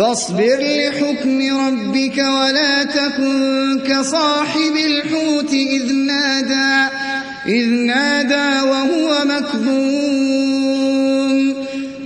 فاصبر لحكم ربك ولا تكن كصاحب الحوت إذ نادى, إذ نادى وهو مكذوب